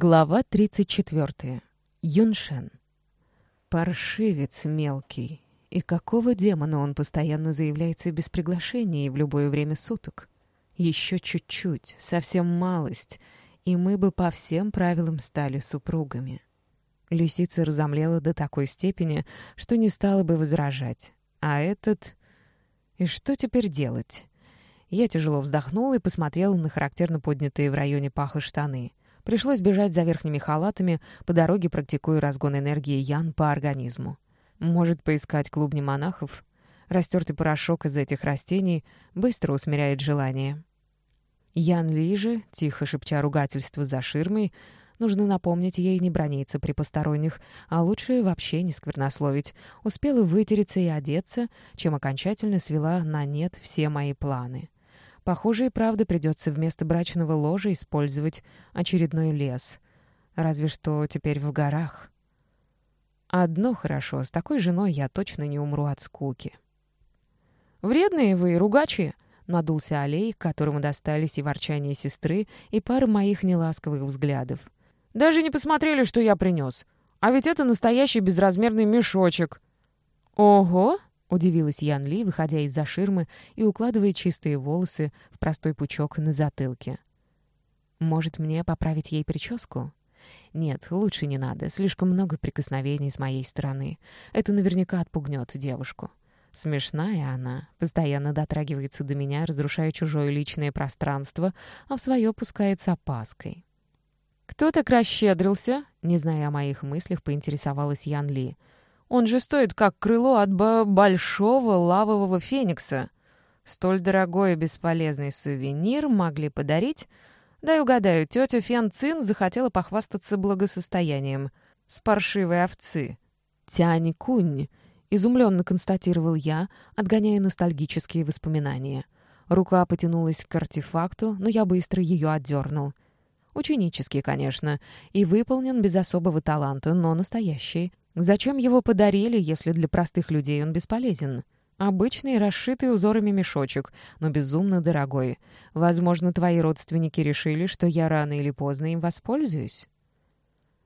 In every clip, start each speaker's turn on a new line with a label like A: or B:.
A: Глава 34. Юншен. Паршивец мелкий. И какого демона он постоянно заявляется без приглашения и в любое время суток? Еще чуть-чуть, совсем малость, и мы бы по всем правилам стали супругами. Лисица разомлела до такой степени, что не стала бы возражать. А этот... И что теперь делать? Я тяжело вздохнула и посмотрела на характерно поднятые в районе паха штаны — Пришлось бежать за верхними халатами, по дороге практикуя разгон энергии Ян по организму. Может, поискать клубни монахов? Растертый порошок из этих растений быстро усмиряет желание. Ян Ли же, тихо шепча ругательство за ширмой, нужно напомнить ей не брониться при посторонних, а лучше вообще не сквернословить. Успела вытереться и одеться, чем окончательно свела на нет все мои планы. Похоже, и правда придется вместо брачного ложа использовать очередной лес. Разве что теперь в горах. Одно хорошо, с такой женой я точно не умру от скуки. «Вредные вы, ругачи!» — надулся Алей, которому достались и ворчание сестры, и пара моих неласковых взглядов. «Даже не посмотрели, что я принес. А ведь это настоящий безразмерный мешочек». «Ого!» — удивилась Ян Ли, выходя из-за ширмы и укладывая чистые волосы в простой пучок на затылке. «Может, мне поправить ей прическу?» «Нет, лучше не надо. Слишком много прикосновений с моей стороны. Это наверняка отпугнет девушку. Смешная она, постоянно дотрагивается до меня, разрушая чужое личное пространство, а в свое пускает с опаской». «Кто так расщедрился?» Не зная о моих мыслях, поинтересовалась Ян Ли — он же стоит как крыло от большого лавового феникса. Столь дорогой и бесполезный сувенир могли подарить... Дай угадаю, тетя Фен захотела похвастаться благосостоянием. С паршивой овцы. «Тянь Кунь», — изумленно констатировал я, отгоняя ностальгические воспоминания. Рука потянулась к артефакту, но я быстро ее отдернул. Ученический, конечно, и выполнен без особого таланта, но настоящий. Зачем его подарили, если для простых людей он бесполезен? Обычный, расшитый узорами мешочек, но безумно дорогой. Возможно, твои родственники решили, что я рано или поздно им воспользуюсь?»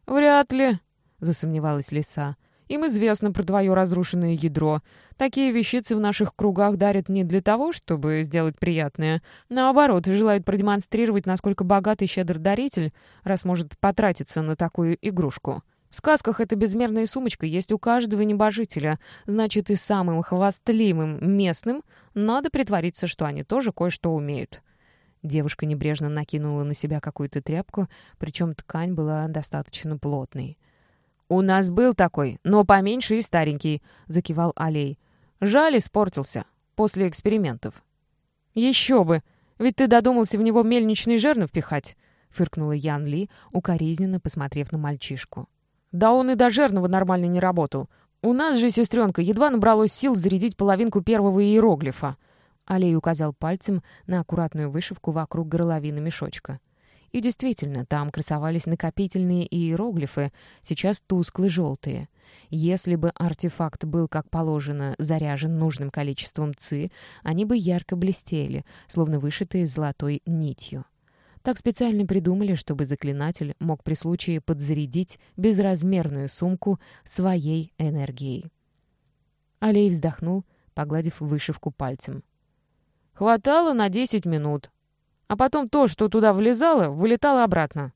A: «Вряд ли», — засомневалась лиса. «Им известно про твое разрушенное ядро. Такие вещицы в наших кругах дарят не для того, чтобы сделать приятное. Наоборот, желают продемонстрировать, насколько богатый щедр даритель, раз может потратиться на такую игрушку. В сказках эта безмерная сумочка есть у каждого небожителя. Значит, и самым хвастливым местным надо притвориться, что они тоже кое-что умеют. Девушка небрежно накинула на себя какую-то тряпку, причем ткань была достаточно плотной. «У нас был такой, но поменьше и старенький», — закивал Алей. «Жаль, испортился. После экспериментов». «Еще бы! Ведь ты додумался в него мельничный жернов впихать», — фыркнула Ян Ли, укоризненно посмотрев на мальчишку. Да он и до жирного нормально не работал. У нас же, сестренка, едва набралось сил зарядить половинку первого иероглифа. Алей указал пальцем на аккуратную вышивку вокруг горловины мешочка. И действительно, там красовались накопительные иероглифы, сейчас тускло-желтые. Если бы артефакт был, как положено, заряжен нужным количеством ЦИ, они бы ярко блестели, словно вышитые золотой нитью. Так специально придумали, чтобы заклинатель мог при случае подзарядить безразмерную сумку своей энергией. Алей вздохнул, погладив вышивку пальцем. «Хватало на десять минут. А потом то, что туда влезало, вылетало обратно.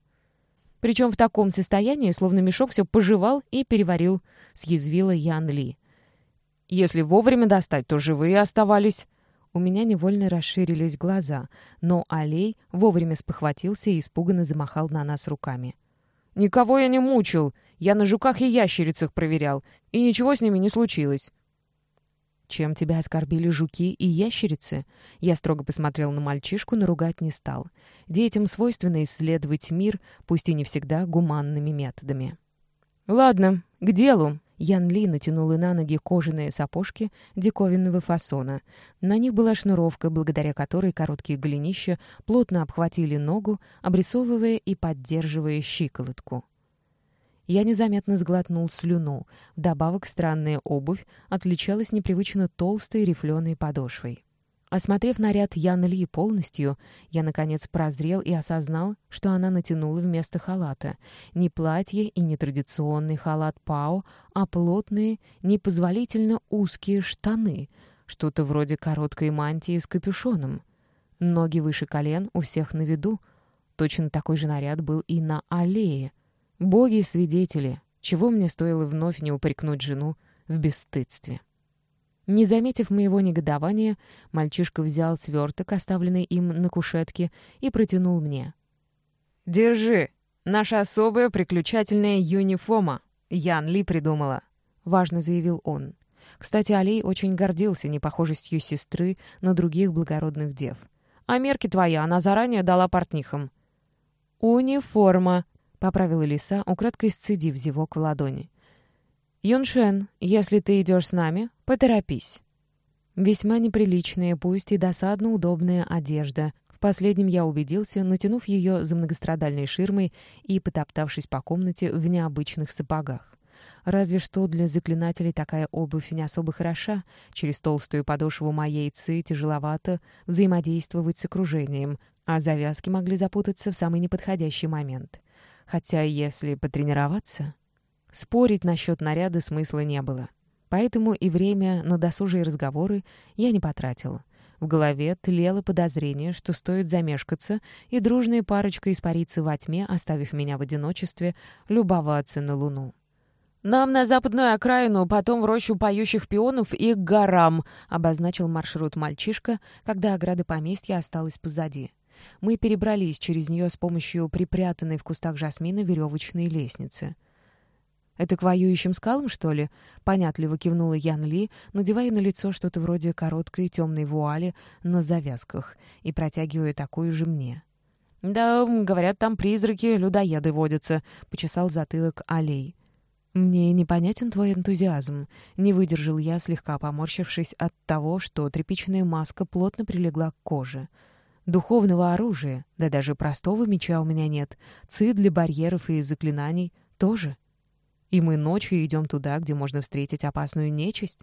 A: Причем в таком состоянии, словно мешок все пожевал и переварил», — съязвила Ян Ли. «Если вовремя достать, то живые оставались». У меня невольно расширились глаза, но Алей вовремя спохватился и испуганно замахал на нас руками. «Никого я не мучил! Я на жуках и ящерицах проверял, и ничего с ними не случилось!» «Чем тебя оскорбили жуки и ящерицы?» Я строго посмотрел на мальчишку, но ругать не стал. Детям свойственно исследовать мир, пусть и не всегда гуманными методами. «Ладно, к делу!» Ян Ли натянула на ноги кожаные сапожки диковинного фасона. На них была шнуровка, благодаря которой короткие голенища плотно обхватили ногу, обрисовывая и поддерживая щиколотку. Я незаметно сглотнул слюну. Вдобавок странная обувь отличалась непривычно толстой рифленой подошвой. Осмотрев наряд Ян Ли полностью, я, наконец, прозрел и осознал, что она натянула вместо халата не платье и не традиционный халат Пао, а плотные, непозволительно узкие штаны, что-то вроде короткой мантии с капюшоном. Ноги выше колен, у всех на виду. Точно такой же наряд был и на аллее. Боги-свидетели, чего мне стоило вновь не упрекнуть жену в бесстыдстве. Не заметив моего негодования, мальчишка взял сверток, оставленный им на кушетке, и протянул мне. «Держи, наша особая приключательная юниформа. Ян Ли придумала», — важно заявил он. Кстати, Алей очень гордился непохожестью сестры на других благородных дев. «А мерки твоя она заранее дала портнихам». «Униформа», — поправила лиса, украдкой сцедив зевок в ладони. «Юншен, если ты идешь с нами, поторопись». Весьма неприличная, пусть и досадно удобная одежда. В последнем я убедился, натянув ее за многострадальной ширмой и потоптавшись по комнате в необычных сапогах. Разве что для заклинателей такая обувь не особо хороша. Через толстую подошву моей ци тяжеловато взаимодействовать с окружением, а завязки могли запутаться в самый неподходящий момент. Хотя если потренироваться... Спорить насчет наряда смысла не было. Поэтому и время на досужие разговоры я не потратила. В голове тлело подозрение, что стоит замешкаться, и дружная парочка испарится во тьме, оставив меня в одиночестве любоваться на луну. «Нам на западную окраину, потом в рощу поющих пионов и к горам», — обозначил маршрут мальчишка, когда ограда поместья осталась позади. Мы перебрались через нее с помощью припрятанной в кустах жасмина веревочной лестницы. «Это к воюющим скалам, что ли?» — понятливо кивнула Ян Ли, надевая на лицо что-то вроде короткой темной вуали на завязках и протягивая такую же мне. «Да, говорят, там призраки, людоеды водятся», — почесал затылок Алей. «Мне непонятен твой энтузиазм», — не выдержал я, слегка поморщившись от того, что тряпичная маска плотно прилегла к коже. «Духовного оружия, да даже простого меча у меня нет, ци для барьеров и заклинаний тоже». И мы ночью идем туда, где можно встретить опасную нечисть.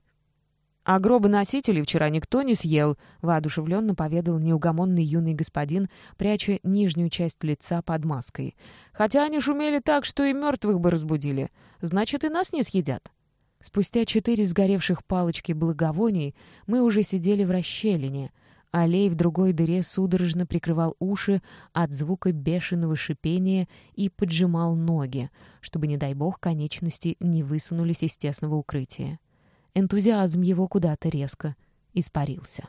A: «А гробы носителей вчера никто не съел», — воодушевленно поведал неугомонный юный господин, пряча нижнюю часть лица под маской. «Хотя они шумели так, что и мертвых бы разбудили. Значит, и нас не съедят». Спустя четыре сгоревших палочки благовоний мы уже сидели в расщелине — Алей в другой дыре судорожно прикрывал уши от звука бешеного шипения и поджимал ноги, чтобы, не дай бог, конечности не высунулись из тесного укрытия. Энтузиазм его куда-то резко испарился.